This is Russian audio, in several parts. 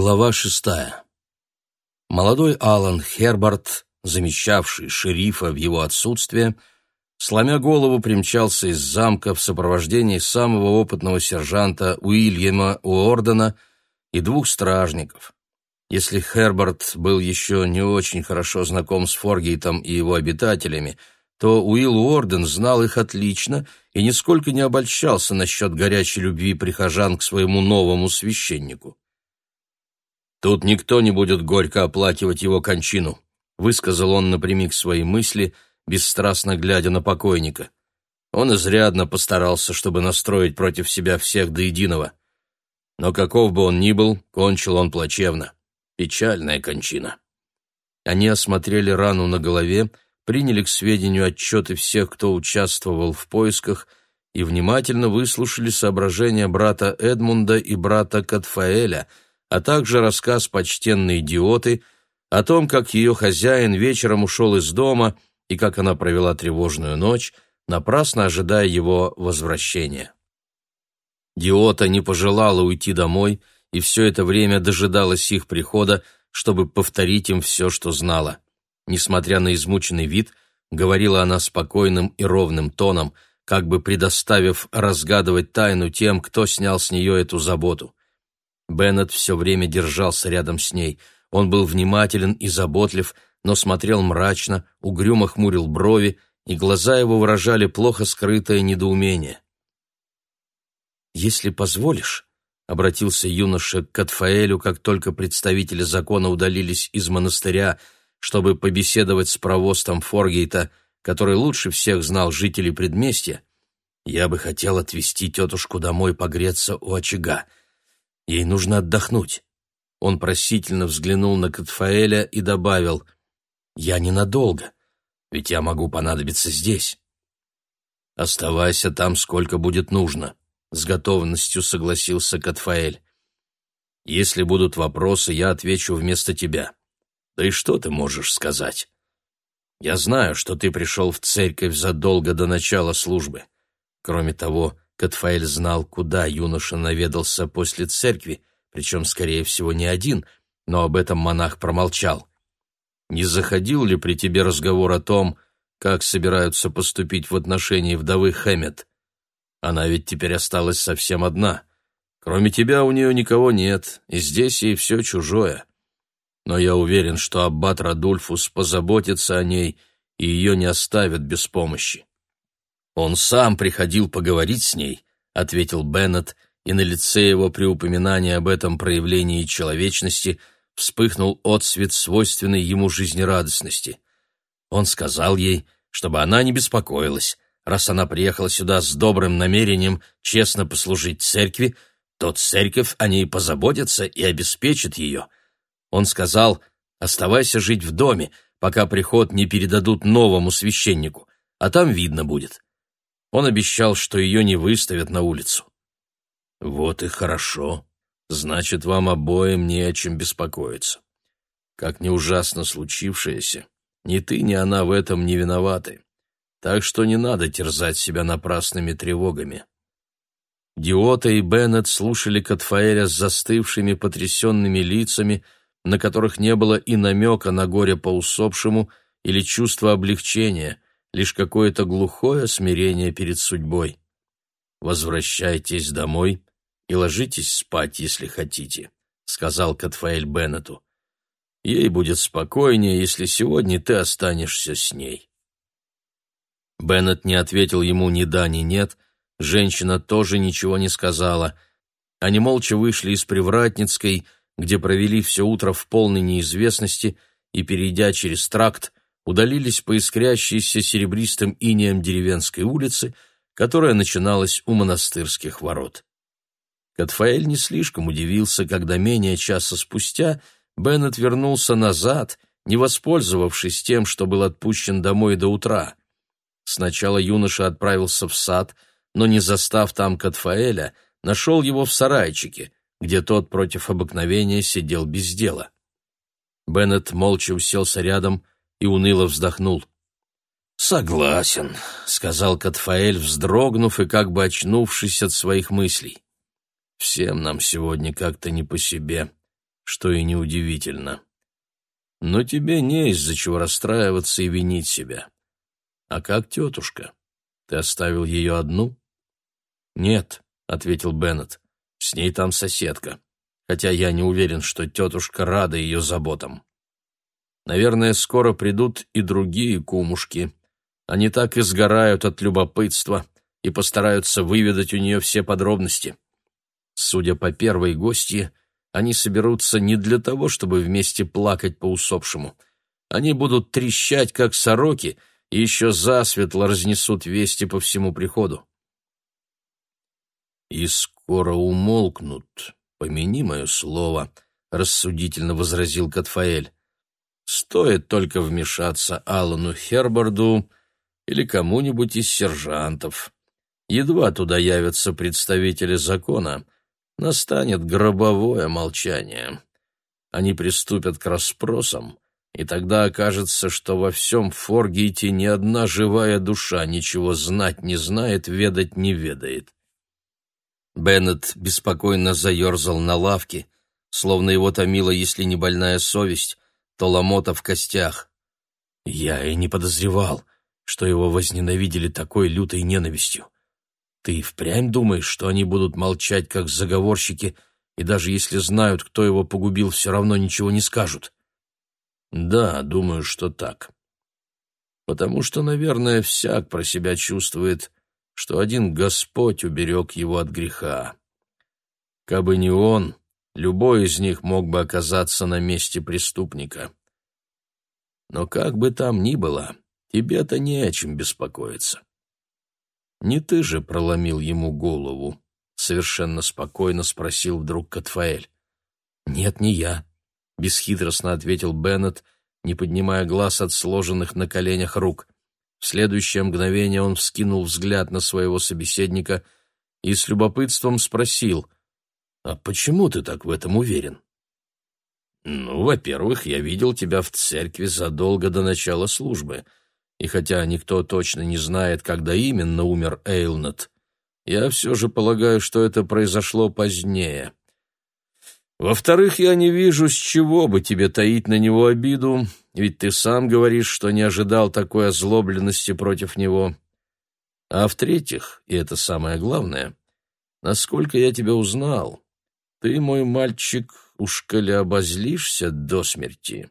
Глава шестая. Молодой Алан Херберт, замещавший шерифа в его отсутствие, сломя голову, примчался из замка в сопровождении самого опытного сержанта Уильяма Уордена и двух стражников. Если Херберт был еще не очень хорошо знаком с Форгейтом и его обитателями, то Уилл Уорден знал их отлично и нисколько не обольщался насчет горячей любви прихожан к своему новому священнику. «Тут никто не будет горько оплакивать его кончину», высказал он напрямик свои мысли, бесстрастно глядя на покойника. Он изрядно постарался, чтобы настроить против себя всех до единого. Но каков бы он ни был, кончил он плачевно. Печальная кончина. Они осмотрели рану на голове, приняли к сведению отчеты всех, кто участвовал в поисках, и внимательно выслушали соображения брата Эдмунда и брата Катфаэля — а также рассказ почтенной идиоты о том, как ее хозяин вечером ушел из дома и как она провела тревожную ночь, напрасно ожидая его возвращения. Диота не пожелала уйти домой и все это время дожидалась их прихода, чтобы повторить им все, что знала. Несмотря на измученный вид, говорила она спокойным и ровным тоном, как бы предоставив разгадывать тайну тем, кто снял с нее эту заботу. Беннет все время держался рядом с ней. Он был внимателен и заботлив, но смотрел мрачно, угрюмо хмурил брови, и глаза его выражали плохо скрытое недоумение. «Если позволишь», — обратился юноша к Катфаэлю, как только представители закона удалились из монастыря, чтобы побеседовать с провостом Форгейта, который лучше всех знал жителей предместья, «я бы хотел отвезти тетушку домой погреться у очага. Ей нужно отдохнуть. Он просительно взглянул на Катфаэля и добавил, «Я ненадолго, ведь я могу понадобиться здесь». «Оставайся там, сколько будет нужно», — с готовностью согласился Катфаэль. «Если будут вопросы, я отвечу вместо тебя. Да и что ты можешь сказать? Я знаю, что ты пришел в церковь задолго до начала службы. Кроме того, Катфаэль знал, куда юноша наведался после церкви, причем, скорее всего, не один, но об этом монах промолчал. Не заходил ли при тебе разговор о том, как собираются поступить в отношении вдовы Хэммет? Она ведь теперь осталась совсем одна. Кроме тебя у нее никого нет, и здесь ей все чужое. Но я уверен, что аббат Радульфус позаботится о ней и ее не оставит без помощи. «Он сам приходил поговорить с ней», — ответил Беннет, и на лице его при упоминании об этом проявлении человечности вспыхнул отсвет свойственной ему жизнерадостности. Он сказал ей, чтобы она не беспокоилась, раз она приехала сюда с добрым намерением честно послужить церкви, то церковь о ней позаботится и обеспечит ее. Он сказал, оставайся жить в доме, пока приход не передадут новому священнику, а там видно будет. Он обещал, что ее не выставят на улицу. Вот и хорошо. Значит, вам обоим не о чем беспокоиться. Как ни ужасно случившееся, ни ты, ни она в этом не виноваты. Так что не надо терзать себя напрасными тревогами. Диота и Беннет слушали Катфаэля с застывшими потрясенными лицами, на которых не было и намека на горе по усопшему или чувства облегчения — лишь какое-то глухое смирение перед судьбой. «Возвращайтесь домой и ложитесь спать, если хотите», — сказал Катфаэль Беннету. «Ей будет спокойнее, если сегодня ты останешься с ней». Беннет не ответил ему ни да, ни нет, женщина тоже ничего не сказала. Они молча вышли из Привратницкой, где провели все утро в полной неизвестности, и, перейдя через тракт, удалились по искрящейся серебристым инеем деревенской улице, которая начиналась у монастырских ворот. Катфаэль не слишком удивился, когда менее часа спустя Беннет вернулся назад, не воспользовавшись тем, что был отпущен домой до утра. Сначала юноша отправился в сад, но, не застав там Катфаэля, нашел его в сарайчике, где тот против обыкновения сидел без дела. Беннет молча уселся рядом, и уныло вздохнул. «Согласен», — сказал Катфаэль, вздрогнув и как бы очнувшись от своих мыслей. «Всем нам сегодня как-то не по себе. что и неудивительно. Но тебе не из-за чего расстраиваться и винить себя. А как тетушка? Ты оставил ее одну? Нет, — ответил Беннет, — с ней там соседка, хотя я не уверен, что тетушка рада ее заботам. Наверное, скоро придут и другие кумушки. Они так и сгорают от любопытства и постараются выведать у нее все подробности. Судя по первой гостье, они соберутся не для того, чтобы вместе плакать по усопшему. Они будут трещать, как сороки, и еще засветло разнесут вести по всему приходу. «И скоро умолкнут, помяни мое слово», — рассудительно возразил Катфаэль. «Стоит только вмешаться Аллану Херборду или кому-нибудь из сержантов. Едва туда явятся представители закона, настанет гробовое молчание. Они приступят к расспросам, и тогда окажется, что во всем Форгейте ни одна живая душа ничего знать не знает, ведать не ведает. Беннет беспокойно заерзал на лавке, словно его томила, если не больная совесть, то ломота в костях. Я и не подозревал, что его возненавидели такой лютой ненавистью. Ты впрямь думаешь, что они будут молчать, как заговорщики, и даже если знают, кто его погубил, все равно ничего не скажут? Да, думаю, что так. Потому что, наверное, всяк про себя чувствует, что один Господь уберег его от греха. Кабы не он, любой из них мог бы оказаться на месте преступника. Но как бы там ни было, тебе-то не о чем беспокоиться. Не ты же проломил ему голову? Совершенно спокойно спросил вдруг Катфаэль. Нет, не я, бесхитростно ответил Беннет, не поднимая глаз от сложенных на коленях рук. В следующее мгновение он вскинул взгляд на своего собеседника и с любопытством спросил, «А почему ты так в этом уверен?» «Ну, во-первых, я видел тебя в церкви задолго до начала службы, и хотя никто точно не знает, когда именно умер Эйлнет, я все же полагаю, что это произошло позднее. Во-вторых, я не вижу, с чего бы тебе таить на него обиду, ведь ты сам говоришь, что не ожидал такой озлобленности против него. А в-третьих, и это самое главное, насколько я тебя узнал, ты, мой мальчик, уж коли обозлишься до смерти,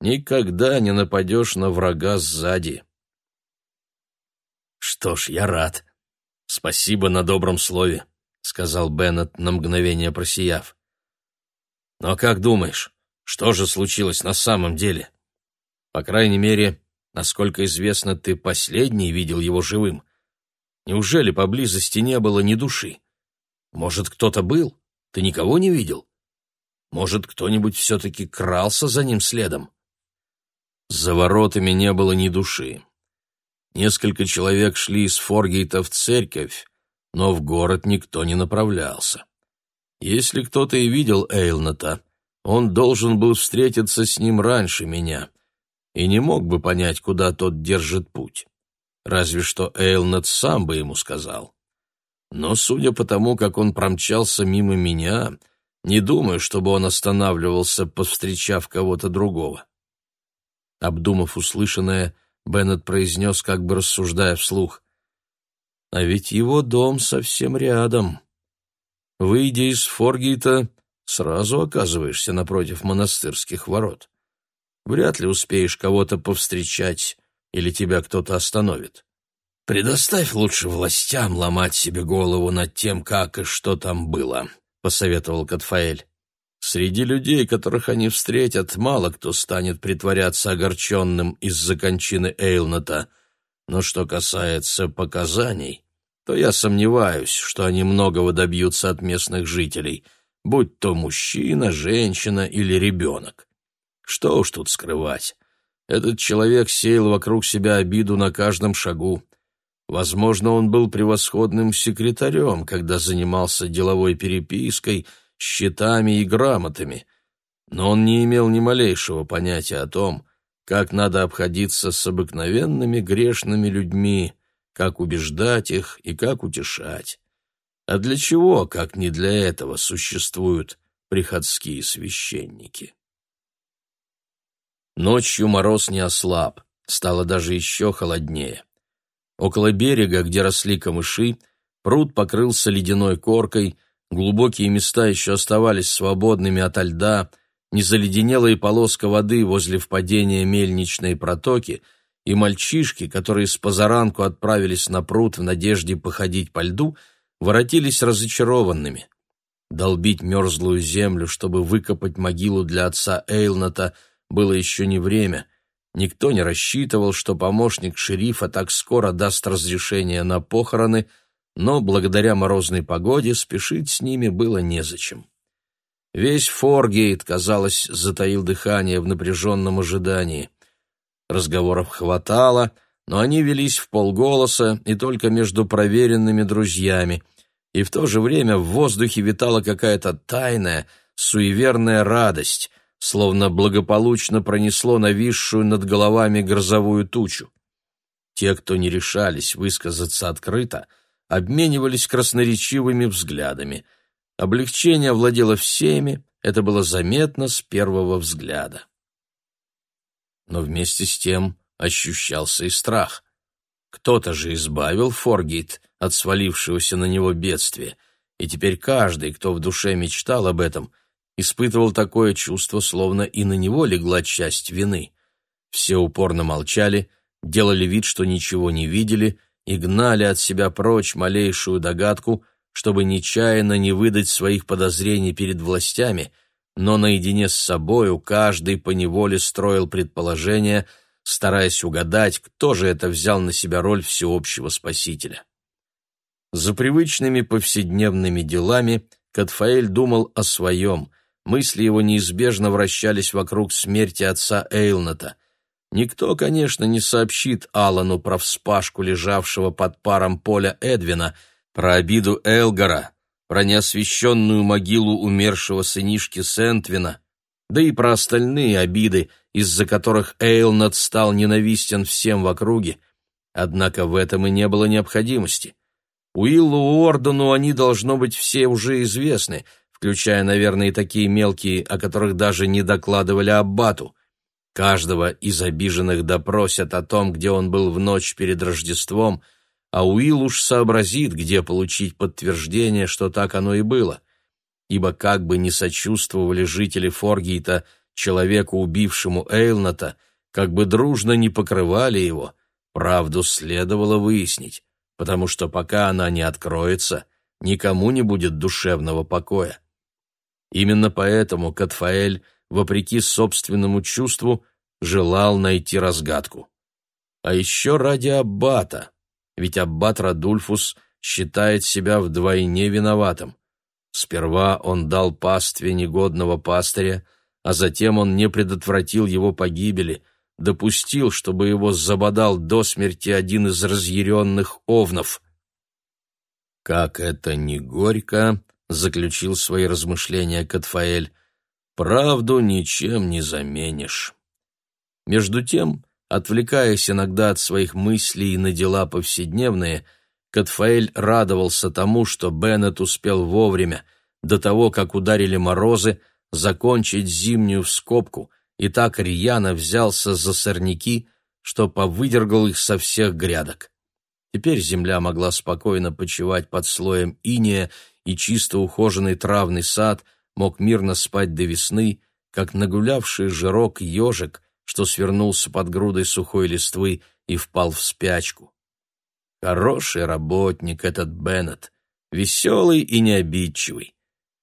никогда не нападешь на врага сзади. Что ж, я рад. Спасибо на добром слове, сказал Беннет на мгновение просияв. Но как думаешь, что же случилось на самом деле? По крайней мере, насколько известно, ты последний видел его живым. Неужели поблизости не было ни души? Может, кто-то был? Ты никого не видел? Может, кто-нибудь все-таки крался за ним следом? За воротами не было ни души. Несколько человек шли из Форгейта в церковь, но в город никто не направлялся. Если кто-то и видел Эйлната, он должен был встретиться с ним раньше меня и не мог бы понять, куда тот держит путь. Разве что Эйлнат сам бы ему сказал. Но, судя по тому, как он промчался мимо меня, не думаю, чтобы он останавливался, повстречав кого-то другого. Обдумав услышанное, Беннет произнес, как бы рассуждая вслух. «А ведь его дом совсем рядом. Выйдя из Форгейта, сразу оказываешься напротив монастырских ворот. Вряд ли успеешь кого-то повстречать или тебя кто-то остановит. Предоставь лучше властям ломать себе голову над тем, как и что там было, посоветовал Катфаэль. Среди людей, которых они встретят, мало кто станет притворяться огорченным из-за кончины Эйлната. Но что касается показаний, то я сомневаюсь, что они многого добьются от местных жителей, будь то мужчина, женщина или ребенок. Что уж тут скрывать. Этот человек сеял вокруг себя обиду на каждом шагу. Возможно, он был превосходным секретарем, когда занимался деловой перепиской, счетами и грамотами, но он не имел ни малейшего понятия о том, как надо обходиться с обыкновенными грешными людьми, как убеждать их и как утешать. А для чего, как не для этого, существуют приходские священники. Ночью мороз не ослаб, стало даже еще холоднее. Около берега, где росли камыши, пруд покрылся ледяной коркой, глубокие места еще оставались свободными ото льда, не заледенела и полоска воды возле впадения мельничной протоки, и мальчишки, которые с позаранку отправились на пруд в надежде походить по льду, воротились разочарованными. Долбить мерзлую землю, чтобы выкопать могилу для отца Эйлната — было еще не время. Никто не рассчитывал, что помощник шерифа так скоро даст разрешение на похороны, но благодаря морозной погоде спешить с ними было незачем. Весь Форгейт, казалось, затаил дыхание в напряженном ожидании. Разговоров хватало, но они велись в полголоса и только между проверенными друзьями, и в то же время в воздухе витала какая-то тайная, суеверная радость — словно благополучно пронесло нависшую над головами грозовую тучу. Те, кто не решались высказаться открыто, обменивались красноречивыми взглядами. Облегчение владело всеми, это было заметно с первого взгляда. Но вместе с тем ощущался и страх. Кто-то же избавил Форгейт от свалившегося на него бедствия, и теперь каждый, кто в душе мечтал об этом, испытывал такое чувство, словно и на него легла часть вины. Все упорно молчали, делали вид, что ничего не видели, и гнали от себя прочь малейшую догадку, чтобы нечаянно не выдать своих подозрений перед властями, но наедине с собою каждый поневоле строил предположения, стараясь угадать, кто же это взял на себя роль всеобщего спасителя. За привычными повседневными делами Катфаэль думал о своем — Мысли его неизбежно вращались вокруг смерти отца Эйлната. Никто, конечно, не сообщит Алану про вспашку лежавшего под паром поля Эдвина, про обиду Элгара, про неосвященную могилу умершего сынишки Сентвина, да и про остальные обиды, из-за которых Эйлнат стал ненавистен всем в округе. Однако в этом и не было необходимости. Уиллу Уордену они, должно быть, все уже известны — включая, наверное, и такие мелкие, о которых даже не докладывали Аббату. Каждого из обиженных допросят о том, где он был в ночь перед Рождеством, а Уилл уж сообразит, где получить подтверждение, что так оно и было. Ибо как бы ни сочувствовали жители Форгейта человеку, убившему Эйлната, как бы дружно не покрывали его, правду следовало выяснить, потому что пока она не откроется, никому не будет душевного покоя. Именно поэтому Катфаэль, вопреки собственному чувству, желал найти разгадку. А еще ради Аббата, ведь Аббат Радульфус считает себя вдвойне виноватым. Сперва он дал пастве негодного пастыря, а затем он не предотвратил его погибели, допустил, чтобы его забодал до смерти один из разъяренных овнов. Как это не горько, заключил свои размышления Катфаэль, правду ничем не заменишь. Между тем, отвлекаясь иногда от своих мыслей на дела повседневные, Катфаэль радовался тому, что Беннет успел вовремя, до того, как ударили морозы, закончить зимнюю вскопку и так рьяно взялся за сорняки, что повыдергал их со всех грядок. Теперь земля могла спокойно почивать под слоем иния и чисто ухоженный травный сад мог мирно спать до весны, как нагулявший жирок ежик, что свернулся под грудой сухой листвы и впал в спячку. Хороший работник этот Беннет, веселый и необидчивый.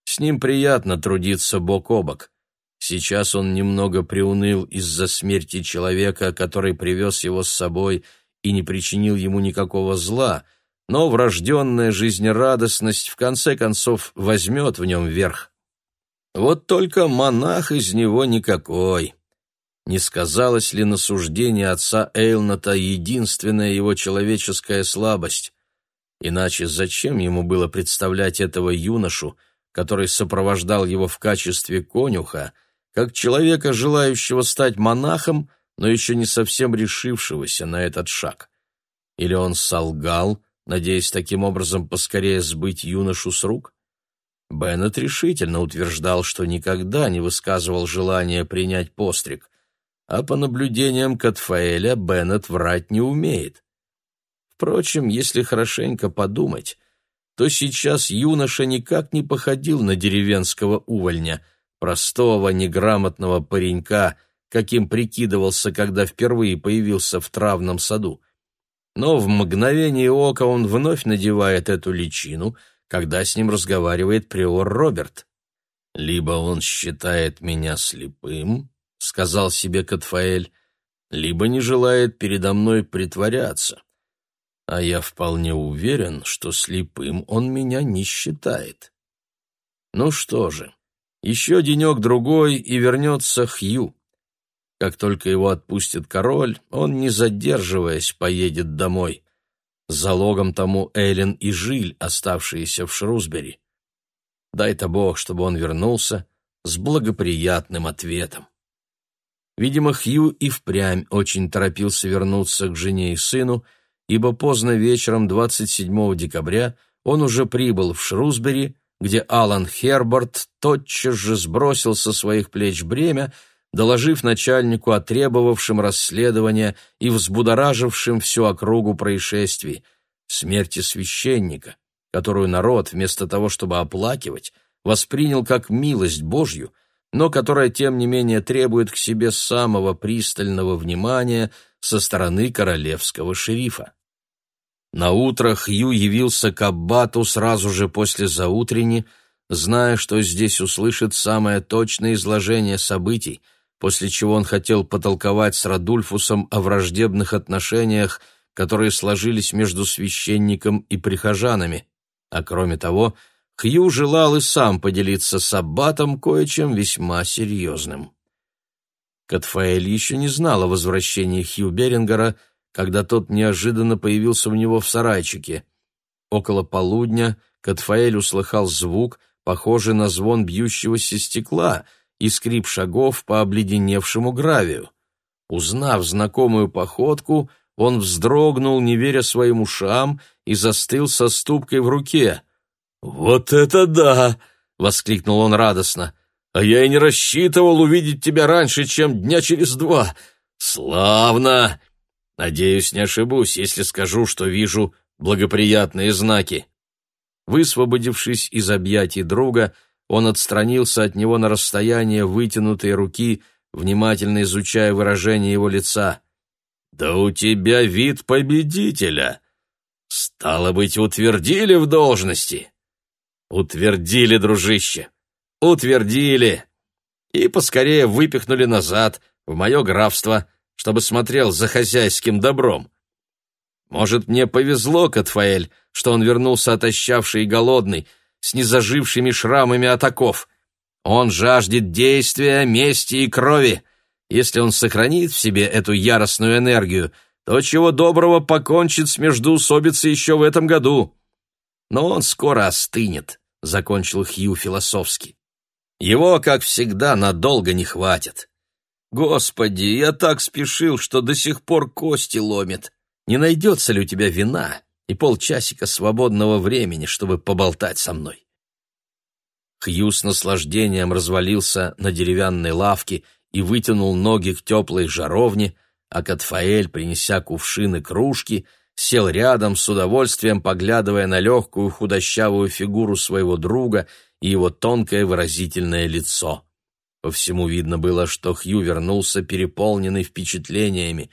С ним приятно трудиться бок о бок. Сейчас он немного приуныл из-за смерти человека, который привез его с собой и не причинил ему никакого зла — но врожденная жизнерадостность в конце концов возьмет в нем верх. Вот только монах из него никакой. Не сказалось ли на суждение отца Эйлната единственная его человеческая слабость? Иначе зачем ему было представлять этого юношу, который сопровождал его в качестве конюха, как человека, желающего стать монахом, но еще не совсем решившегося на этот шаг? Или он солгал, надеясь таким образом поскорее сбыть юношу с рук? Беннет решительно утверждал, что никогда не высказывал желания принять постриг, а по наблюдениям Катфаэля Беннет врать не умеет. Впрочем, если хорошенько подумать, то сейчас юноша никак не походил на деревенского увольня, простого, неграмотного паренька, каким прикидывался, когда впервые появился в травном саду. Но в мгновение ока он вновь надевает эту личину — когда с ним разговаривает приор Роберт. «Либо он считает меня слепым», — сказал себе Катфаэль, «либо не желает передо мной притворяться. А я вполне уверен, что слепым он меня не считает». Ну что же, еще денек-другой и вернется Хью. Как только его отпустит король, он, не задерживаясь, поедет домой. Залогом тому Эллен и Жиль, оставшиеся в Шрусбери. Дай-то Бог, чтобы он вернулся с благоприятным ответом. Видимо, Хью и впрямь очень торопился вернуться к жене и сыну, ибо поздно вечером 27 декабря он уже прибыл в Шрусбери, где Алан Херберт тотчас же сбросил со своих плеч бремя доложив начальнику о требовавшем расследования и взбудоражившем всю округу происшествий, смерти священника, которую народ, вместо того, чтобы оплакивать, воспринял как милость Божью, но которая, тем не менее, требует к себе самого пристального внимания со стороны королевского шерифа. На утро Хью явился к аббату сразу же после заутрени, зная, что здесь услышит самое точное изложение событий — после чего он хотел потолковать с Радульфусом о враждебных отношениях, которые сложились между священником и прихожанами. А кроме того, Хью желал и сам поделиться с аббатом кое-чем весьма серьезным. Катфаэль еще не знал о возвращении Хью Берингера, когда тот неожиданно появился у него в сарайчике. Около полудня Катфаэль услыхал звук, похожий на звон бьющегося стекла — и скрип шагов по обледеневшему гравию. Узнав знакомую походку, он вздрогнул, не веря своим ушам, и застыл со ступкой в руке. «Вот это да!» — воскликнул он радостно. «А я и не рассчитывал увидеть тебя раньше, чем дня через два. Славно! Надеюсь, не ошибусь, если скажу, что вижу благоприятные знаки». Высвободившись из объятий друга, — он отстранился от него на расстояние вытянутой руки, внимательно изучая выражение его лица. «Да у тебя вид победителя! Стало быть, утвердили в должности?» «Утвердили, дружище! Утвердили! И поскорее выпихнули назад, в мое графство, чтобы смотрел за хозяйским добром. Может, мне повезло, Катфаэль, что он вернулся отощавший и голодный, с незажившими шрамами от оков. Он жаждет действия, мести и крови. Если он сохранит в себе эту яростную энергию, то чего доброго покончит с междоусобицей еще в этом году. Но он скоро остынет, — закончил Хью философски. Его, как всегда, надолго не хватит. Господи, я так спешил, что до сих пор кости ломит. Не найдется ли у тебя вина? И полчасика свободного времени, чтобы поболтать со мной. Хью с наслаждением развалился на деревянной лавке и вытянул ноги к теплой жаровне, а Катфаэль, принеся кувшины кружки, сел рядом с удовольствием, поглядывая на легкую худощавую фигуру своего друга и его тонкое выразительное лицо. По всему видно было, что Хью вернулся переполненный впечатлениями,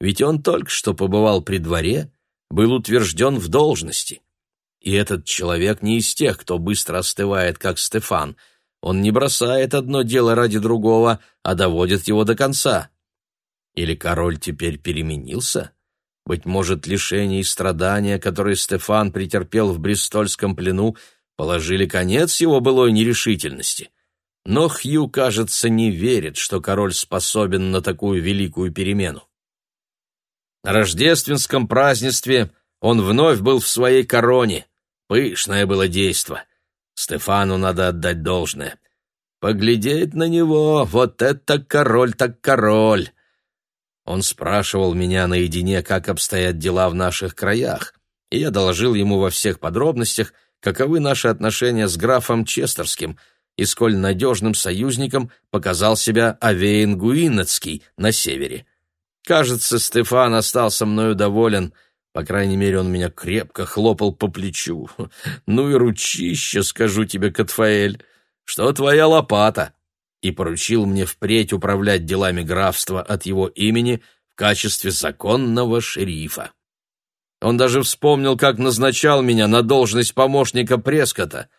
ведь он только что побывал при дворе был утвержден в должности. И этот человек не из тех, кто быстро остывает, как Стефан. Он не бросает одно дело ради другого, а доводит его до конца. Или король теперь переменился? Быть может, лишения и страдания, которые Стефан претерпел в Бристольском плену, положили конец его былой нерешительности. Но Хью, кажется, не верит, что король способен на такую великую перемену. На рождественском празднестве он вновь был в своей короне. Пышное было действо. Стефану надо отдать должное. Поглядеть на него, вот это король так король. Он спрашивал меня наедине, как обстоят дела в наших краях, и я доложил ему во всех подробностях, каковы наши отношения с графом Честерским и сколь надежным союзником показал себя Авейн Гуинецкий на севере. Кажется, Стефан остался мною доволен, по крайней мере, он меня крепко хлопал по плечу. Ну и ручище, скажу тебе, Катфаэль, что твоя лопата, и поручил мне впредь управлять делами графства от его имени в качестве законного шерифа. Он даже вспомнил, как назначал меня на должность помощника Прескота.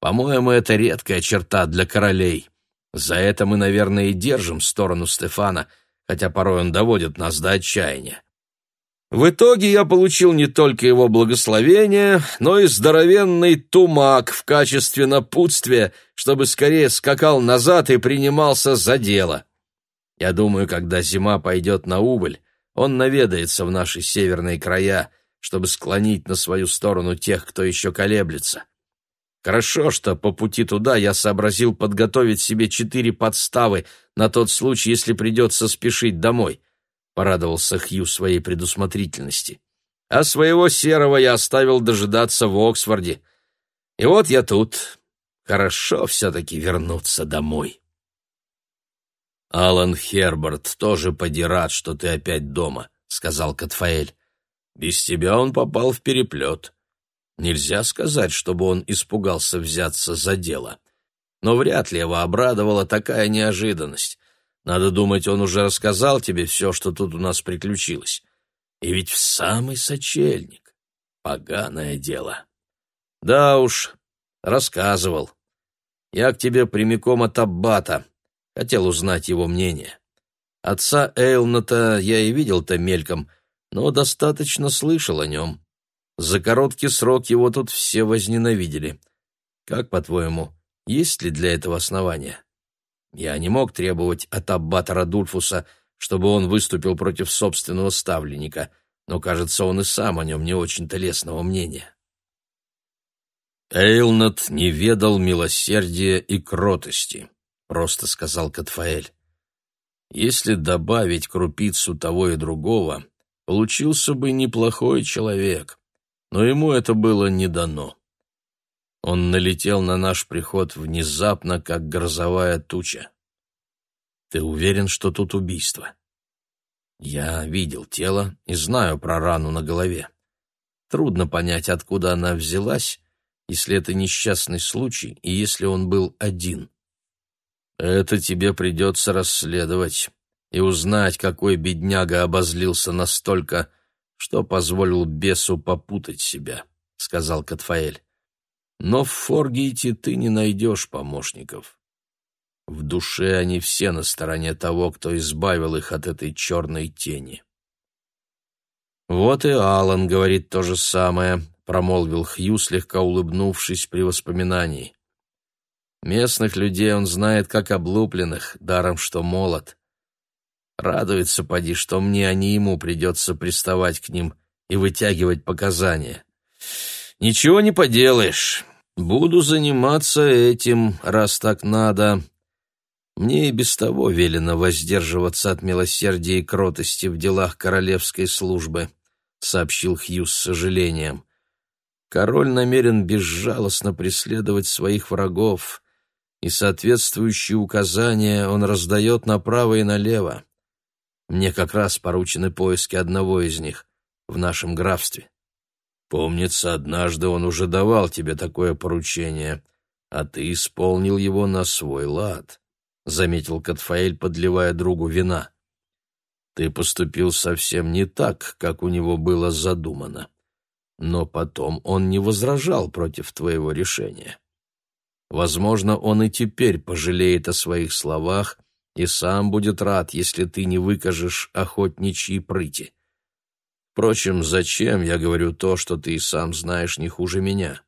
По-моему, это редкая черта для королей. За это мы, наверное, и держим сторону Стефана, хотя порой он доводит нас до отчаяния. В итоге я получил не только его благословение, но и здоровенный тумак в качестве напутствия, чтобы скорее скакал назад и принимался за дело. Я думаю, когда зима пойдет на убыль, он наведается в наши северные края, чтобы склонить на свою сторону тех, кто еще колеблется. Хорошо, что по пути туда я сообразил подготовить себе четыре подставы на тот случай, если придется спешить домой. Порадовался Хью своей предусмотрительности. А своего серого я оставил дожидаться в Оксфорде. И вот я тут. Хорошо все-таки вернуться домой. «Алан Херберт тоже поди что ты опять дома», — сказал Катфаэль. Без тебя он попал в переплет. Нельзя сказать, чтобы он испугался взяться за дело. Но вряд ли его обрадовала такая неожиданность. Надо думать, он уже рассказал тебе все, что тут у нас приключилось. И ведь в самый сочельник. Поганое дело. Да уж, рассказывал. Я к тебе прямиком от Аббата. Хотел узнать его мнение. Отца Эйлната я и видел-то мельком, но достаточно слышал о нем. За короткий срок его тут все возненавидели. Как, по-твоему, есть ли для этого основания? Я не мог требовать от аббата Радульфуса, чтобы он выступил против собственного ставленника, но, кажется, он и сам о нем не очень-то лестного мнения. «Эйлнат не ведал милосердия и кротости», — просто сказал Катфаэль. «Если добавить крупицу того и другого, Получился бы неплохой человек, но ему это было не дано. Он налетел на наш приход внезапно, как грозовая туча. Ты уверен, что тут убийство? Я видел тело и знаю про рану на голове. Трудно понять, откуда она взялась, если это несчастный случай и если он был один. Это тебе придется расследовать и узнать, какой бедняга обозлился настолько, что позволил бесу попутать себя, — сказал Катфаэль. Но в Форгейте ты не найдешь помощников. В душе они все на стороне того, кто избавил их от этой черной тени. «Вот и Алан говорит то же самое», — промолвил Хью, слегка улыбнувшись при воспоминании. «Местных людей он знает как облупленных, даром что молод. Радуется, поди, что мне, а не ему придется приставать к ним и вытягивать показания. Ничего не поделаешь. Буду заниматься этим, раз так надо. Мне и без того велено воздерживаться от милосердия и кротости в делах королевской службы, сообщил Хью с сожалением. Король намерен безжалостно преследовать своих врагов, и соответствующие указания он раздает направо и налево. Мне как раз поручены поиски одного из них в нашем графстве. Помнится, однажды он уже давал тебе такое поручение, а ты исполнил его на свой лад, — заметил Катфаэль, подливая другу вина. Ты поступил совсем не так, как у него было задумано. Но потом он не возражал против твоего решения. Возможно, он и теперь пожалеет о своих словах и сам будет рад, если ты не выкажешь охотничьи прыти. Впрочем, зачем я говорю то, что ты и сам знаешь не хуже меня?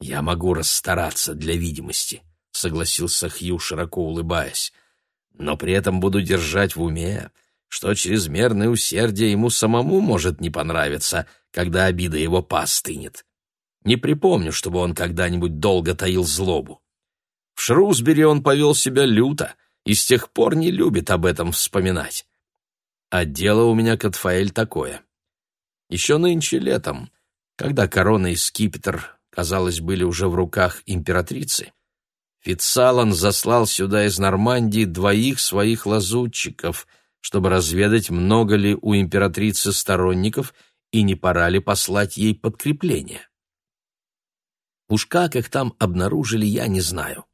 Я могу расстараться для видимости, согласился Хью, широко улыбаясь, но при этом буду держать в уме, что чрезмерное усердие ему самому может не понравиться, когда обида его поостынет. Не припомню, чтобы он когда-нибудь долго таил злобу. В Шрусбери он повел себя люто, и с тех пор не любит об этом вспоминать. А дело у меня, Катфаэль, такое. Еще нынче летом, когда корона и скипетр казалось, были уже в руках императрицы, Фитцалан заслал сюда из Нормандии двоих своих лазутчиков, чтобы разведать, много ли у императрицы сторонников и не пора ли послать ей подкрепление. Уж как их там обнаружили, я не знаю.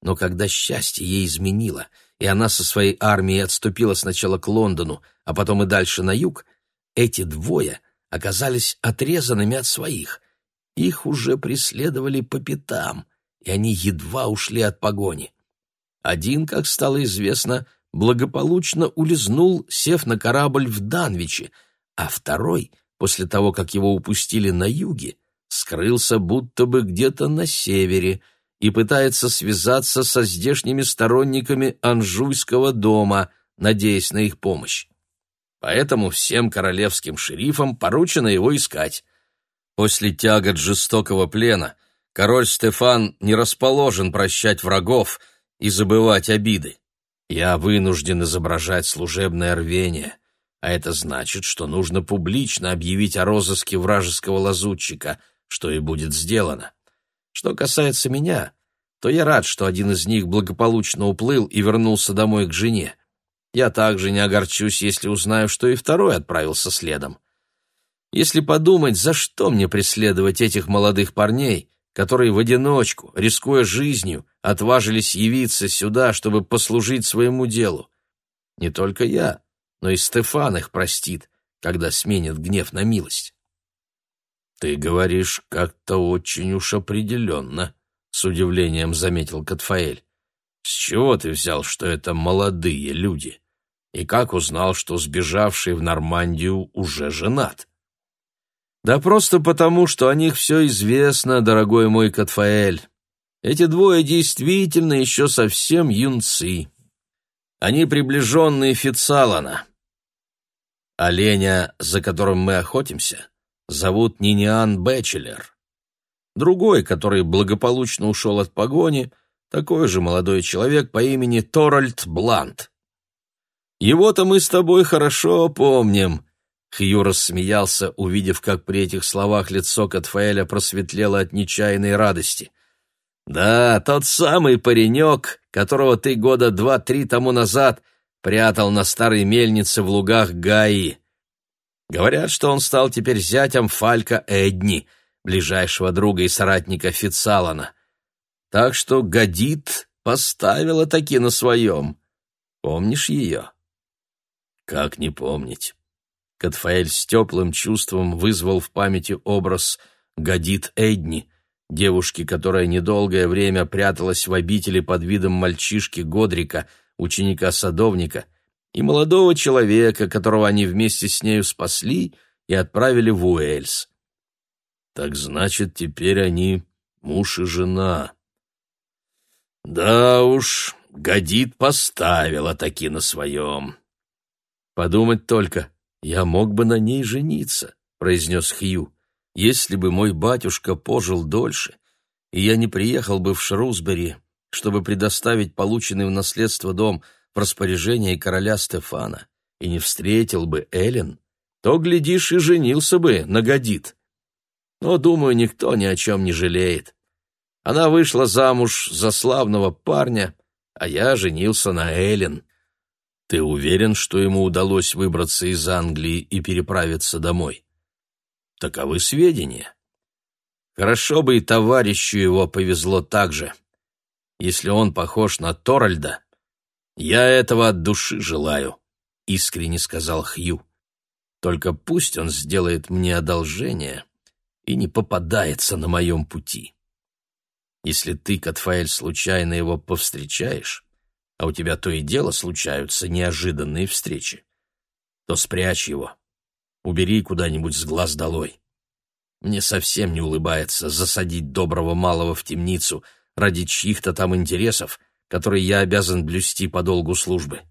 Но когда счастье ей изменило, и она со своей армией отступила сначала к Лондону, а потом и дальше на юг, эти двое оказались отрезанными от своих. Их уже преследовали по пятам — и они едва ушли от погони. Один, как стало известно, благополучно улизнул, сев на корабль в Данвиче, а второй, после того, как его упустили на юге, скрылся будто бы где-то на севере и пытается связаться со здешними сторонниками Анжуйского дома, надеясь на их помощь. Поэтому всем королевским шерифам поручено его искать. После тягот жестокого плена Король Стефан не расположен прощать врагов и забывать обиды. Я вынужден изображать служебное рвение, а это значит, что нужно публично объявить о розыске вражеского лазутчика, что и будет сделано. Что касается меня, то я рад, что один из них благополучно уплыл и вернулся домой к жене. Я также не огорчусь, если узнаю, что и второй отправился следом. Если подумать, за что мне преследовать этих молодых парней, которые в одиночку, рискуя жизнью, отважились явиться сюда, чтобы послужить своему делу. Не только я, но и Стефан их простит, когда сменит гнев на милость. «Ты говоришь как-то очень уж определенно», — с удивлением заметил Катфаэль. «С чего ты взял, что это молодые люди? И как узнал, что сбежавший в Нормандию уже женат?» Да просто потому, что о них все известно, дорогой мой Катфаэль. Эти двое действительно еще совсем юнцы. Они приближенные Фицалана. Оленя, за которым мы охотимся, зовут Ниниан Бэчелер. Другой, который благополучно ушел от погони, такой же молодой человек по имени Торальд Блант. Его-то мы с тобой хорошо помним, Хью рассмеялся, увидев, как при этих словах лицо Катфаэля просветлело от нечаянной радости. «Да, тот самый паренек, которого ты года два-три тому назад прятал на старой мельнице в лугах Гаи. Говорят, что он стал теперь зятем Фалька Эдни, ближайшего друга и соратника Фицалана. Так что Гадит поставила таки на своем. Помнишь ее?» «Как не помнить?» Катфаэль с теплым чувством вызвал в памяти образ Гадит Эдни, девушки, которая недолгое время пряталась в обители под видом мальчишки Годрика, ученика-садовника, и молодого человека, которого они вместе с нею спасли и отправили в Уэльс. Так значит, теперь они муж и жена. Да уж, Гадит поставила таки на своем. Подумать только, «Я мог бы на ней жениться», — произнес Хью, «если бы мой батюшка пожил дольше, и я не приехал бы в Шрусбери, чтобы предоставить полученный в наследство дом в распоряжение короля Стефана, и не встретил бы Эллен, то, глядишь, и женился бы на Гадит. Но, думаю, никто ни о чем не жалеет. Она вышла замуж за славного парня, а я женился на Эллен. Ты уверен, что ему удалось выбраться из Англии и переправиться домой? Таковы сведения. Хорошо бы и товарищу его повезло так же. Если он похож на Торальда, я этого от души желаю, — искренне сказал Хью. Только пусть он сделает мне одолжение и не попадается на моем пути. Если ты, Катфаэль, случайно его повстречаешь, а у тебя то и дело случаются неожиданные встречи, то спрячь его, убери куда-нибудь с глаз долой. Мне совсем не улыбается засадить доброго малого в темницу ради чьих-то там интересов, которые я обязан блюсти по долгу службы.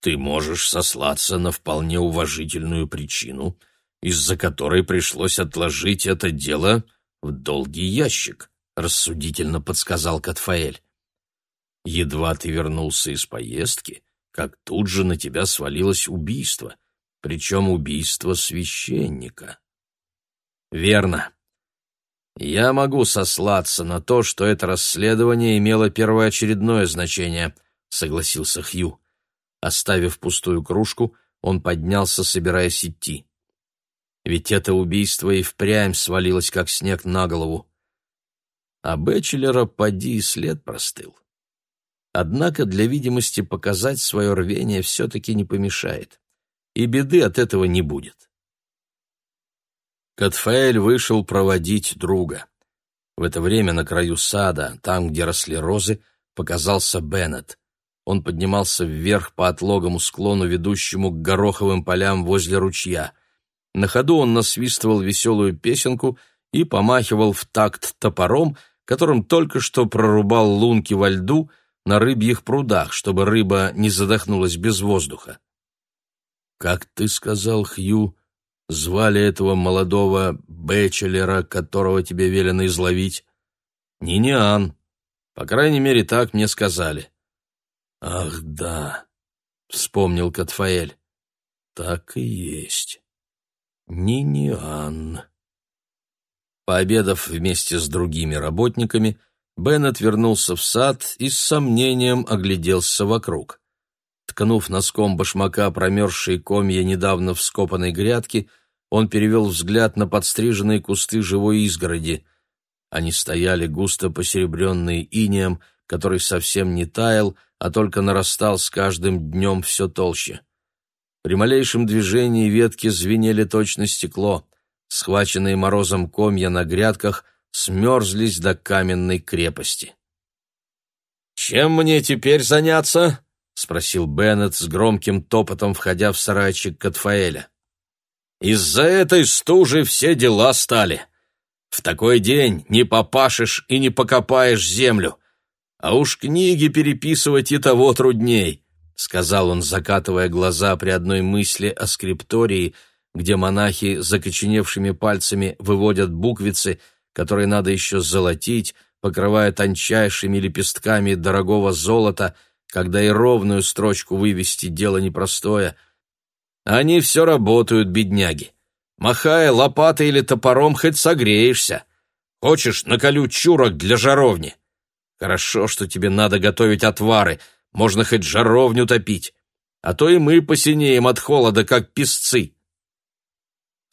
Ты можешь сослаться на вполне уважительную причину, из-за которой пришлось отложить это дело в долгий ящик, рассудительно подсказал Катфаэль. Едва ты вернулся из поездки, как тут же на тебя свалилось убийство, причем убийство священника. Верно. «Я могу сослаться на то, что это расследование имело первоочередное значение», — согласился Хью. Оставив пустую кружку, он поднялся, собираясь идти. Ведь это убийство и впрямь свалилось, как снег на голову. А Бэчелера поди и след простыл. Однако для видимости показать свое рвение все-таки не помешает. И беды от этого не будет. Катфаэль вышел проводить друга. В это время на краю сада, там, где росли розы, показался Беннет. Он поднимался вверх по отлогому склону, ведущему к гороховым полям возле ручья. На ходу он насвистывал веселую песенку и помахивал в такт топором, которым только что прорубал лунки во льду на рыбьих прудах, чтобы рыба не задохнулась без воздуха. «Как ты сказал, Хью, звали этого молодого бэчелера, которого тебе велено изловить?» «Ниниан. По крайней мере, так мне сказали». «Ах, да», — вспомнил Катфаэль. «Так и есть. Ниниан». Пообедав вместе с другими работниками, Беннет вернулся в сад и с сомнением огляделся вокруг. Ткнув носком башмака промерзшие комья недавно вскопанной грядки, он перевел взгляд на подстриженные кусты живой изгороди. Они стояли густо посеребренные инеем, который совсем не таял, а только нарастал с каждым днем все толще. При малейшем движении ветки звенели точно стекло. Схваченные морозом комья на грядках смерзлись до каменной крепости. «Чем мне теперь заняться?» — спросил Беннет с громким топотом, входя в сарайчик Катфаэля. «Из-за этой стужи все дела стали. В такой день не попашешь и не покопаешь землю. А уж книги переписывать и того трудней», — сказал он, закатывая глаза при одной мысли о скриптории, где монахи закоченевшими пальцами выводят буквицы — которые надо еще золотить, покрывая тончайшими лепестками дорогого золота, когда и ровную строчку вывести дело непростое. Они все работают, бедняги. Махая лопатой или топором, хоть согреешься. Хочешь, наколю чурок для жаровни. Хорошо, что тебе надо готовить отвары, можно хоть жаровню топить. А то и мы посинеем от холода, как песцы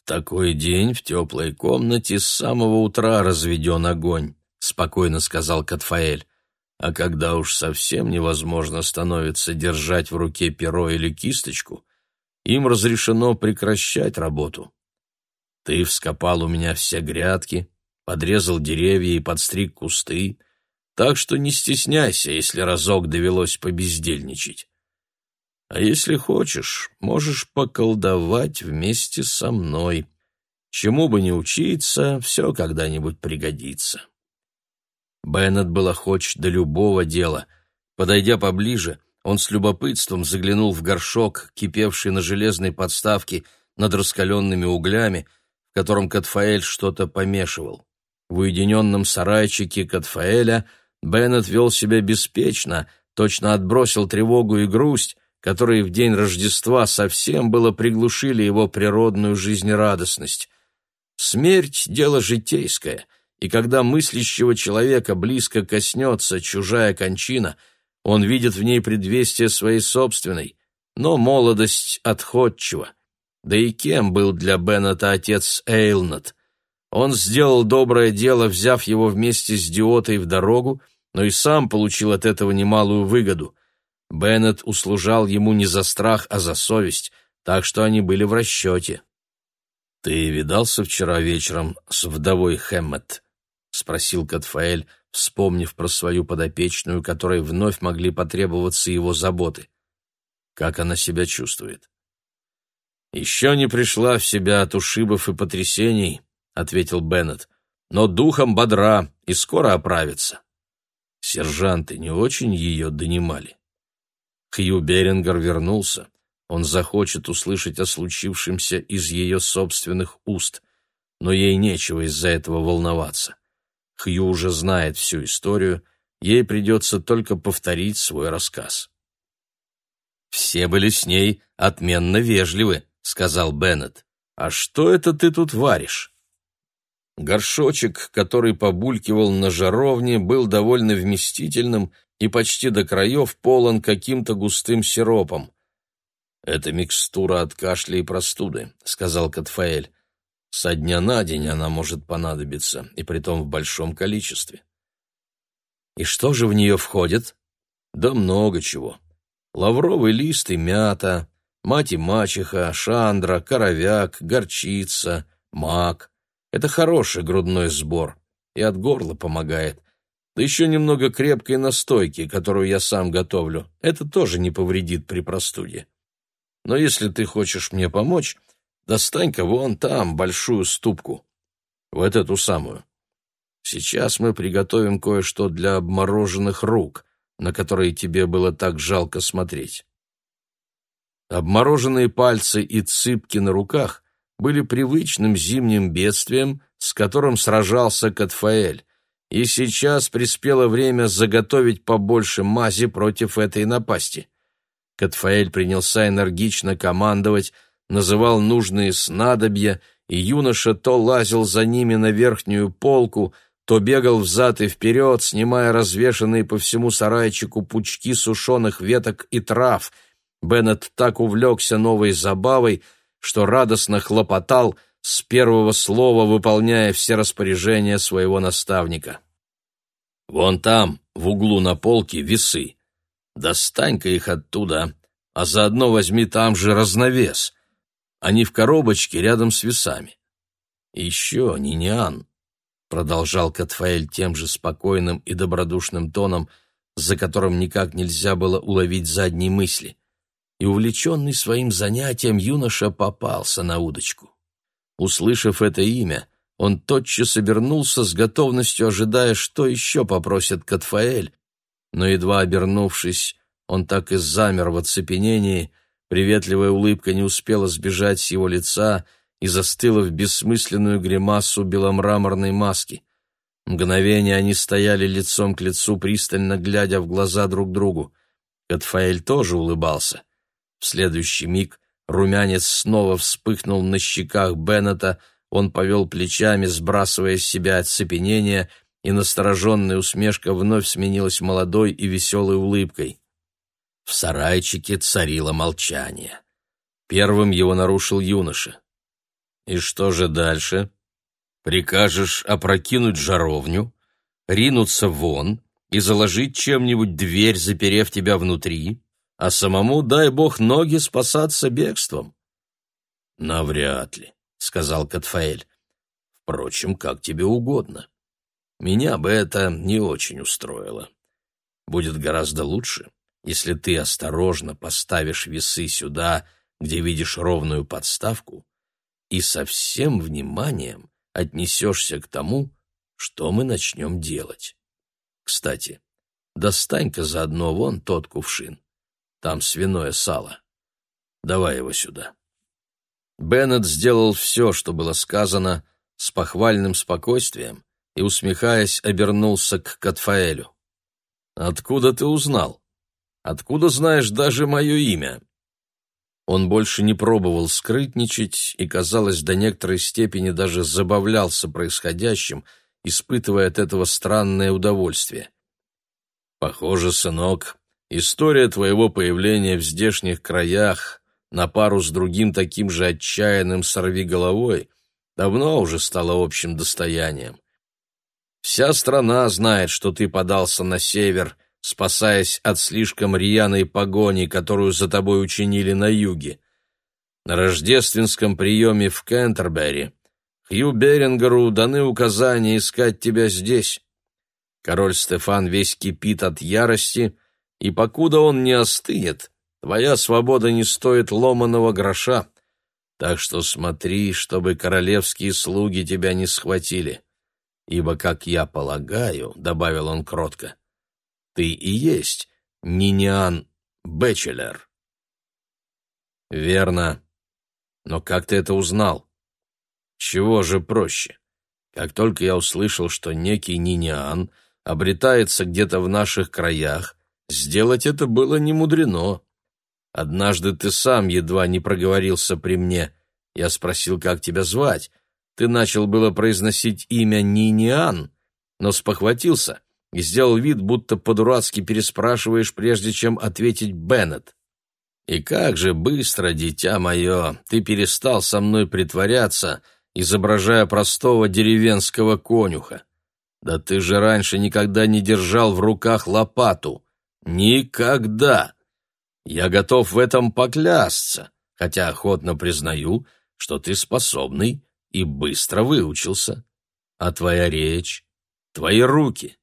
такой день в теплой комнате с самого утра разведен огонь», — спокойно сказал Катфаэль. «А когда уж совсем невозможно становится держать в руке перо или кисточку, им разрешено прекращать работу. Ты вскопал у меня все грядки, подрезал деревья и подстриг кусты, так что не стесняйся, если разок довелось побездельничать. А если хочешь, можешь поколдовать вместе со мной. Чему бы ни учиться, все когда-нибудь пригодится. Беннет был охоч до любого дела. Подойдя поближе, он с любопытством заглянул в горшок, кипевший на железной подставке над раскаленными углями, в котором Катфаэль что-то помешивал. В уединенном сарайчике Катфаэля Беннет вел себя беспечно, точно отбросил тревогу и грусть, которые в день Рождества совсем было приглушили его природную жизнерадостность. Смерть — дело житейское, и когда мыслящего человека близко коснется чужая кончина, он видит в ней предвестие своей собственной, но молодость отходчива. Да и кем был для Беннета отец Эйлнат? Он сделал доброе дело, взяв его вместе с Диотой в дорогу, но и сам получил от этого немалую выгоду. Беннет услужал ему не за страх, а за совесть, так что они были в расчете. «Ты видался вчера вечером с вдовой Хэммет?» — спросил Катфаэль, вспомнив про свою подопечную, которой вновь могли потребоваться его заботы. «Как она себя чувствует?» «Еще не пришла в себя от ушибов и потрясений», — ответил Беннет, «но духом бодра и скоро оправится». Сержанты не очень ее донимали. Хью Берингер вернулся. Он захочет услышать о случившемся из ее собственных уст, но ей нечего из-за этого волноваться. Хью уже знает всю историю, ей придется только повторить свой рассказ. «Все были с ней отменно вежливы», — сказал Беннет. «А что это ты тут варишь?» Горшочек, который побулькивал на жаровне, был довольно вместительным и почти до краев полон каким-то густым сиропом. «Это микстура от кашля и простуды», — сказал Катфаэль. «Со дня на день она может понадобиться, и притом в большом количестве». «И что же в нее входит?» «Да много чего. Лавровый лист и мята, мать и мачеха, шандра, коровяк, горчица, мак. Это хороший грудной сбор и от горла помогает. Да еще немного крепкой настойки, которую я сам готовлю. Это тоже не повредит при простуде. Но если ты хочешь мне помочь, достань-ка вон там большую ступку. Вот эту самую. Сейчас мы приготовим кое-что для обмороженных рук, на которые тебе было так жалко смотреть. Обмороженные пальцы и цыпки на руках были привычным зимним бедствием, с которым сражался Катфаэль, и сейчас приспело время заготовить побольше мази против этой напасти. Катфаэль принялся энергично командовать, называл нужные снадобья, и юноша то лазил за ними на верхнюю полку, то бегал взад и вперед, снимая развешанные по всему сарайчику пучки сушеных веток и трав. Беннет так увлекся новой забавой, что радостно хлопотал, с первого слова выполняя все распоряжения своего наставника. «Вон там, в углу на полке, весы. Достань-ка их оттуда, а заодно возьми там же разновес. Они в коробочке рядом с весами. Еще, Ниниан, продолжал Катфаэль тем же спокойным и добродушным тоном, за которым никак нельзя было уловить задние мысли. И увлеченный своим занятием юноша попался на удочку. Услышав это имя, он тотчас обернулся с готовностью, ожидая, что еще попросит Катфаэль, но, едва обернувшись, он так и замер в оцепенении, приветливая улыбка не успела сбежать с его лица — и застыла в бессмысленную гримасу беломраморной маски. Мгновение они стояли лицом к лицу, пристально глядя в глаза друг другу. Катфаэль тоже улыбался. В следующий миг румянец снова вспыхнул на щеках Беннета, он повел плечами, сбрасывая с себя оцепенение, и настороженная усмешка вновь сменилась молодой и веселой улыбкой. В сарайчике царило молчание. Первым его нарушил юноша. И что же дальше? Прикажешь опрокинуть жаровню, ринуться вон и заложить чем-нибудь дверь, заперев тебя внутри, а самому, дай бог, ноги спасаться бегством? Навряд ли, сказал Катфаэль. Впрочем, как тебе угодно. Меня бы это не очень устроило. Будет гораздо лучше, если ты осторожно поставишь весы сюда, где видишь ровную подставку, и со всем вниманием отнесешься к тому, что мы начнем делать. Кстати, достань-ка заодно вон тот кувшин. Там свиное сало. Давай его сюда. Беннет сделал все, что было сказано, с похвальным спокойствием и, усмехаясь, обернулся к Катфаэлю. «Откуда ты узнал? Откуда знаешь даже мое имя?» Он больше не пробовал скрытничать и, казалось, до некоторой степени даже забавлялся происходящим, испытывая от этого странное удовольствие. «Похоже, сынок, история твоего появления в здешних краях на пару с другим таким же отчаянным сорвиголовой давно уже стала общим достоянием. Вся страна знает, что ты подался на север — спасаясь от слишком рьяной погони, которую за тобой учинили на юге. На рождественском приеме в Кентербери Хью Берингеру даны указания искать тебя здесь. Король Стефан весь кипит от ярости, и покуда он не остынет, твоя свобода не стоит ломаного гроша. Так что смотри, чтобы королевские слуги тебя не схватили. Ибо, как я полагаю, — добавил он кротко, — ты и есть Ниниан Бэчелер. Верно. Но как ты это узнал? Чего же проще? Как только я услышал, что некий Ниниан обретается где-то в наших краях, сделать это было не мудрено. Однажды ты сам едва не проговорился при мне. Я спросил, как тебя звать. ты начал было произносить имя Ниниан, но спохватился и сделал вид, будто по-дурацки переспрашиваешь, прежде чем ответить Беннет. И как же быстро, дитя мое, ты перестал со мной притворяться, изображая простого деревенского конюха. Да ты же раньше никогда не держал в руках лопату. Никогда! Я готов в этом поклясться, хотя охотно признаю, что ты способный и быстро выучился. А твоя речь, твои руки.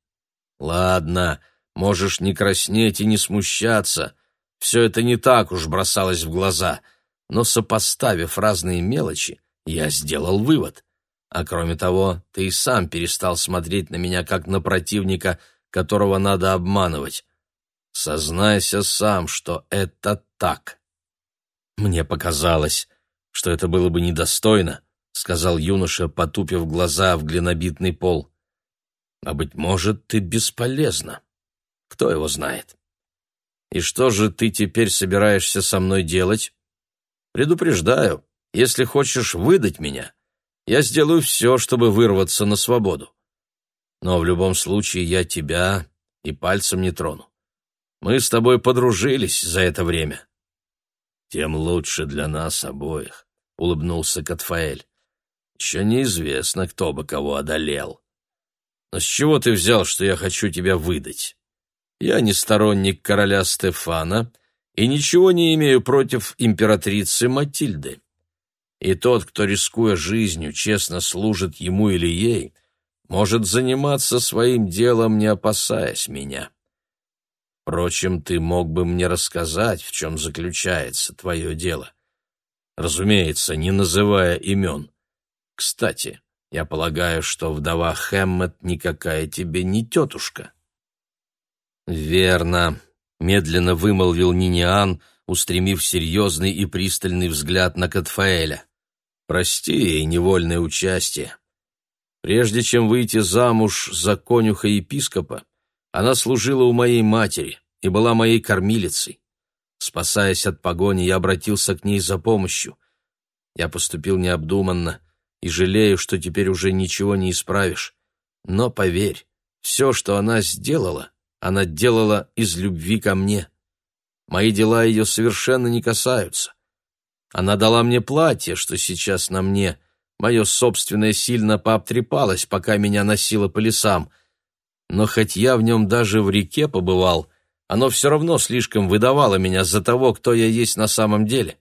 Ладно, можешь не краснеть и не смущаться. Все это не так уж бросалось в глаза, но, сопоставив разные мелочи, я сделал вывод. А кроме того, ты и сам перестал смотреть на меня как на противника, которого надо обманывать. Сознайся сам, что это так. Мне показалось, что это было бы недостойно, сказал юноша, потупив глаза в глинобитный пол. А быть может, ты бесполезна. Кто его знает? И что же ты теперь собираешься со мной делать? Предупреждаю, если хочешь выдать меня, я сделаю все, чтобы вырваться на свободу. Но в любом случае я тебя и пальцем не трону. Мы с тобой подружились за это время. Тем лучше для нас обоих, — улыбнулся Катфаэль. Еще неизвестно, кто бы кого одолел. Но с чего ты взял, что я хочу тебя выдать? Я не сторонник короля Стефана и ничего не имею против императрицы Матильды. И тот, кто, рискуя жизнью, честно служит ему или ей, может заниматься своим делом, не опасаясь меня. Впрочем, ты мог бы мне рассказать, в чем заключается твое дело. Разумеется, не называя имен. Кстати, я полагаю, что вдова Хэммет никакая тебе не тетушка. Верно, медленно вымолвил Ниниан, устремив серьезный и пристальный взгляд на Катфаэля. Прости ей невольное участие. Прежде чем выйти замуж за конюха-епископа, она служила у моей матери и была моей кормилицей. Спасаясь от погони, я обратился к ней за помощью. Я поступил необдуманно и жалею, что теперь уже ничего не исправишь. Но поверь, все, что она сделала, она делала из любви ко мне. Мои дела ее совершенно не касаются. Она дала мне платье, что сейчас на мне. Мое собственное сильно пообтрепалось, пока меня носило по лесам — но хоть я в нем даже в реке побывал, оно все равно слишком выдавало меня за того, кто я есть на самом деле.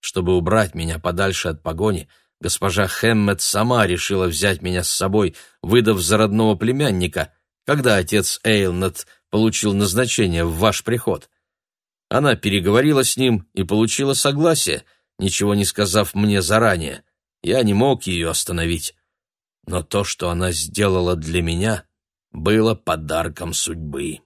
Чтобы убрать меня подальше от погони, госпожа Хэммет сама решила взять меня с собой, выдав за родного племянника, когда отец Эйлнет получил назначение в ваш приход. Она переговорила с ним и получила согласие, ничего не сказав мне заранее. Я не мог ее остановить. Но то, что она сделала для меня, было подарком судьбы.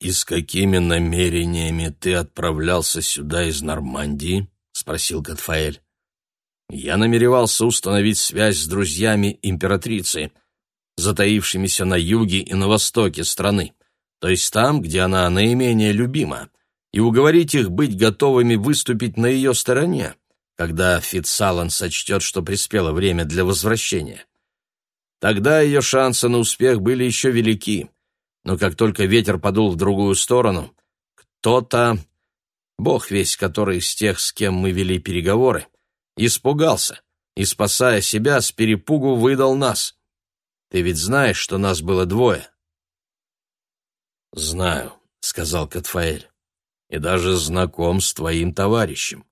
«И с какими намерениями ты отправлялся сюда из Нормандии?» — спросил Готфаэль. «Я намеревался установить связь с друзьями императрицы, затаившимися на юге и на востоке страны, то есть там, где она наименее любима, и уговорить их быть готовыми выступить на ее стороне, когда Фитсалан сочтет, что приспело время для возвращения. Тогда ее шансы на успех были еще велики. Но как только ветер подул в другую сторону, кто-то, бог весь который из тех, с кем мы вели переговоры, испугался и, спасая себя, с перепугу выдал нас. Ты ведь знаешь, что нас было двое? «Знаю», — сказал Катфаэль, — «и даже знаком с твоим товарищем.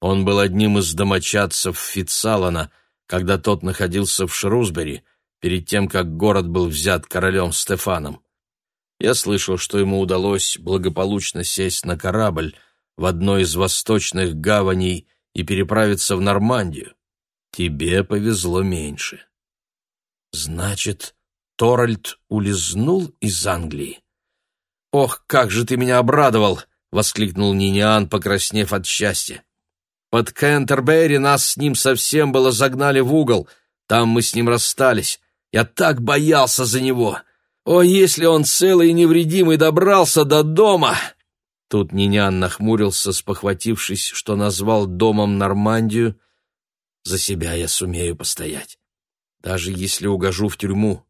Он был одним из домочадцев Фитсалана, когда тот находился в Шрусбери, перед тем, как город был взят королем Стефаном. Я слышал, что ему удалось благополучно сесть на корабль в одной из восточных гаваней и переправиться в Нормандию. Тебе повезло меньше. Значит, Торальд улизнул из Англии? Ох, как же ты меня обрадовал! воскликнул Ниниан, покраснев от счастья. Под Кентербери нас с ним совсем было загнали в угол. Там мы с ним расстались. Я так боялся за него. О, если он целый и невредимый добрался до дома!» Тут Нинян нахмурился, спохватившись, что назвал домом Нормандию. за себя я сумею постоять, даже если угожу в тюрьму.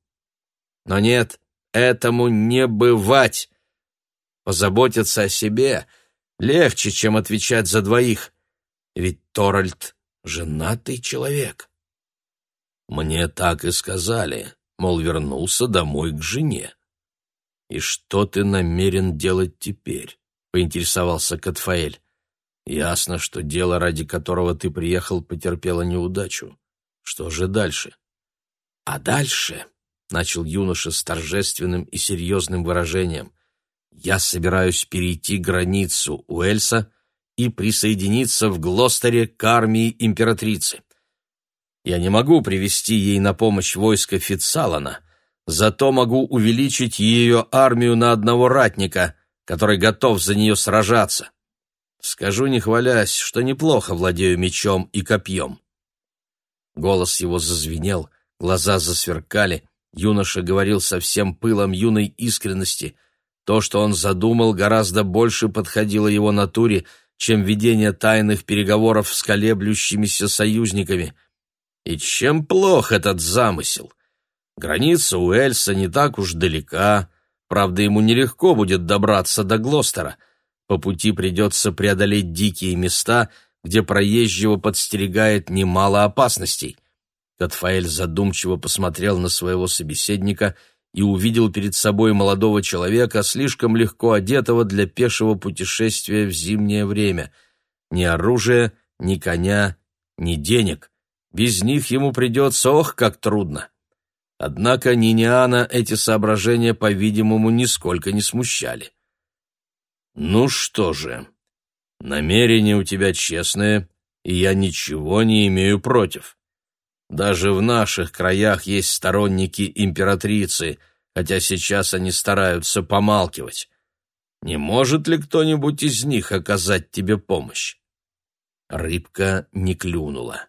Но нет, этому не бывать. Позаботиться о себе легче, чем отвечать за двоих, ведь Торальд — женатый человек. Мне так и сказали, мол, вернулся домой к жене. «И что ты намерен делать теперь?» — поинтересовался Катфаэль. «Ясно, что дело, ради которого ты приехал, потерпело неудачу. Что же дальше?» «А дальше...» — начал юноша с торжественным и серьезным выражением. «Я собираюсь перейти границу Уэльса и присоединиться в Глостере к армии императрицы. Я не могу привести ей на помощь войско Фитсалана, зато могу увеличить ее армию на одного ратника, который готов за нее сражаться. Скажу, не хвалясь, что неплохо владею мечом и копьем». Голос его зазвенел, глаза засверкали — Юноша говорил со всем пылом юной искренности. То, что он задумал, гораздо больше подходило его натуре, чем ведение тайных переговоров с колеблющимися союзниками. И чем плох этот замысел? Граница Уэльса не так уж далека, правда, ему нелегко будет добраться до Глостера. По пути придется преодолеть дикие места, где проезжего подстерегает немало опасностей. Катфаэль задумчиво посмотрел на своего собеседника и увидел перед собой молодого человека, слишком легко одетого для пешего путешествия в зимнее время. Ни оружия, ни коня, ни денег. Без них ему придется, ох, как трудно. Однако Ниниана эти соображения, по-видимому, нисколько не смущали. «Ну что же, намерения у тебя честные, и я ничего не имею против. Даже в наших краях есть сторонники императрицы, хотя сейчас они стараются помалкивать. Не может ли кто-нибудь из них оказать тебе помощь? Рыбка не клюнула.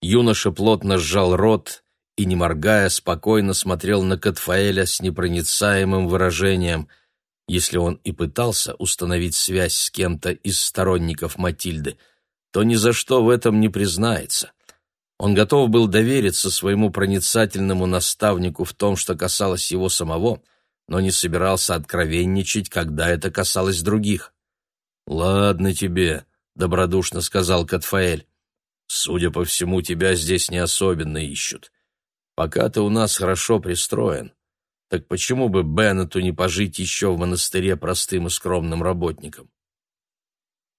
Юноша плотно сжал рот и, не моргая, спокойно смотрел на Катфаэля с непроницаемым выражением. Если он и пытался установить связь с кем-то из сторонников Матильды, то ни за что в этом не признается. Он готов был довериться своему проницательному наставнику в том, что касалось его самого, но не собирался откровенничать, когда это касалось других. «Ладно тебе», — добродушно сказал Катфаэль. «Судя по всему, тебя здесь не особенно ищут. Пока ты у нас хорошо пристроен. Так почему бы Беннету не пожить еще в монастыре простым и скромным работником?»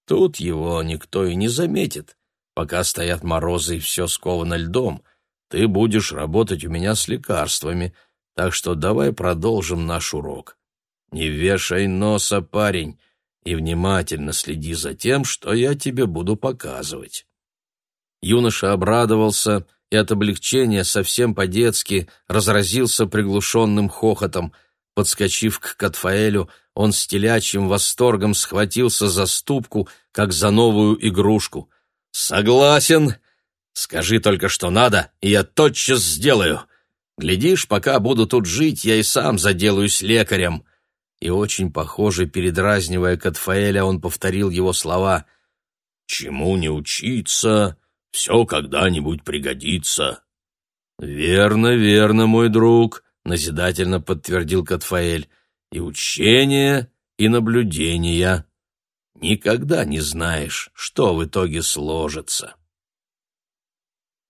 Тут его никто и не заметит, Пока стоят морозы и все сковано льдом, ты будешь работать у меня с лекарствами, так что давай продолжим наш урок. Не вешай носа, парень, и внимательно следи за тем, что я тебе буду показывать». Юноша обрадовался и от облегчения совсем по-детски разразился приглушенным хохотом. Подскочив к Катфаэлю, он с телячьим восторгом схватился за ступку, как за новую игрушку — «Согласен. Скажи только, что надо, и я тотчас сделаю. Глядишь, пока буду тут жить, я и сам заделаюсь лекарем». И очень похоже, передразнивая Катфаэля, он повторил его слова. «Чему не учиться, все когда-нибудь пригодится». «Верно, верно, мой друг», — назидательно подтвердил Катфаэль. «И учение, и наблюдения». Никогда не знаешь, что в итоге сложится.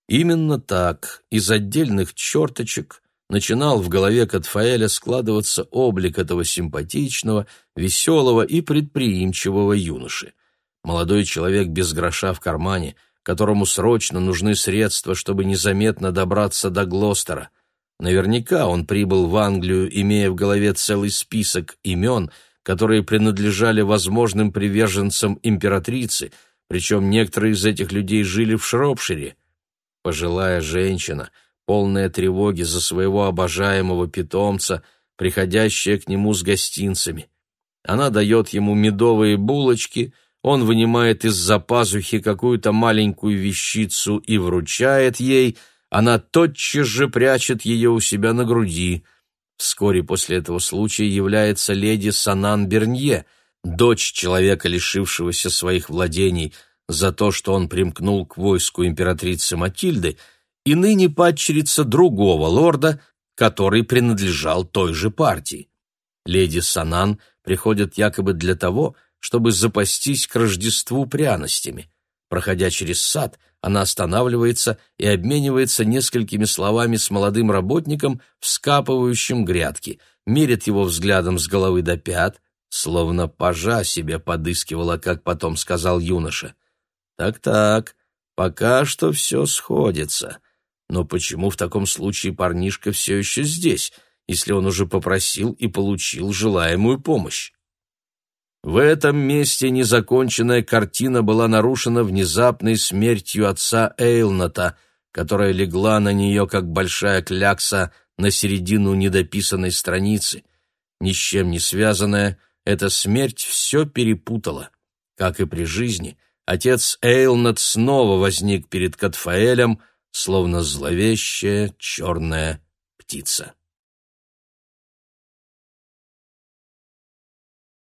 Именно так, из отдельных черточек, начинал в голове Катфаэля складываться облик этого симпатичного, веселого и предприимчивого юноши. Молодой человек без гроша в кармане, которому срочно нужны средства, чтобы незаметно добраться до Глостера. Наверняка он прибыл в Англию, имея в голове целый список имен — которые принадлежали возможным приверженцам императрицы, причем некоторые из этих людей жили в Шропшире. Пожилая женщина, полная тревоги за своего обожаемого питомца, приходящая к нему с гостинцами. Она дает ему медовые булочки, он вынимает из-за пазухи какую-то маленькую вещицу и вручает ей, она тотчас же прячет ее у себя на груди — Вскоре после этого случая является леди Санан Бернье, дочь человека, лишившегося своих владений, за то, что он примкнул к войску императрицы Матильды, и ныне падчерица другого лорда, который принадлежал той же партии. Леди Санан приходит якобы для того, чтобы запастись к Рождеству пряностями. Проходя через сад, она останавливается и обменивается несколькими словами с молодым работником, вскапывающим грядки, мерит его взглядом с головы до пят, словно пажа себе подыскивала, как потом сказал юноша. Так-так, пока что все сходится. Но почему в таком случае парнишка все еще здесь, если он уже попросил и получил желаемую помощь? В этом месте незаконченная картина была нарушена внезапной смертью отца Эйлната, которая легла на нее, как большая клякса, на середину недописанной страницы. Ни с чем не связанная, эта смерть все перепутала. Как и при жизни — отец Эйлнат снова возник перед Катфаэлем, словно зловещая черная птица.